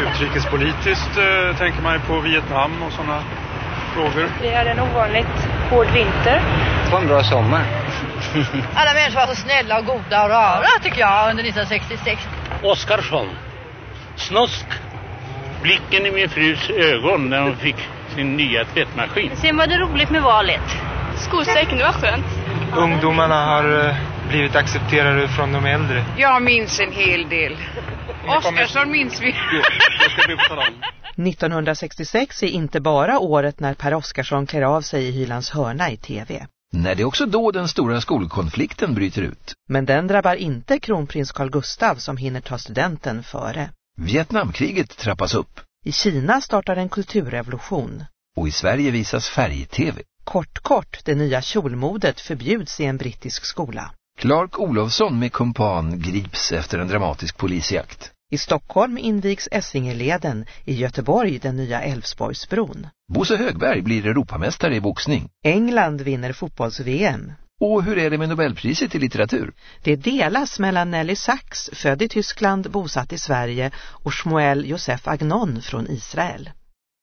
Utrikespolitiskt eh, tänker man ju på Vietnam och sådana frågor. Vi hade en ovanligt hård vinter. Det var en bra sommar. Alla människor var så snälla och goda och rara tycker jag under 1966. Oskarsson. Snusk. Blicken i min frus ögon när hon fick sin nya tvättmaskin. Sen var det roligt med valet. Skolstrejken, det var skönt. Ungdomarna har eh, blivit accepterade från de äldre. Jag minns en hel del. Oskarsson minns vi. 1966 är inte bara året när Per Oskarsson klär av sig i Hylands hörna i tv. Nej, det är också då den stora skolkonflikten bryter ut. Men den drabbar inte kronprins Carl Gustav som hinner ta studenten före. Vietnamkriget trappas upp. I Kina startar en kulturrevolution. Och i Sverige visas färg-tv. Kort kort, det nya kjolmodet förbjuds i en brittisk skola. Clark Olofsson med kumpan grips efter en dramatisk polisjakt. I Stockholm invigs Essingeleden, i Göteborg den nya Älvsborgsbron. Bosse Högberg blir Europamästare i boxning. England vinner fotbolls-VM. Och hur är det med Nobelpriset i litteratur? Det delas mellan Nelly Sachs, född i Tyskland, bosatt i Sverige, och Shmuel Josef Agnon från Israel.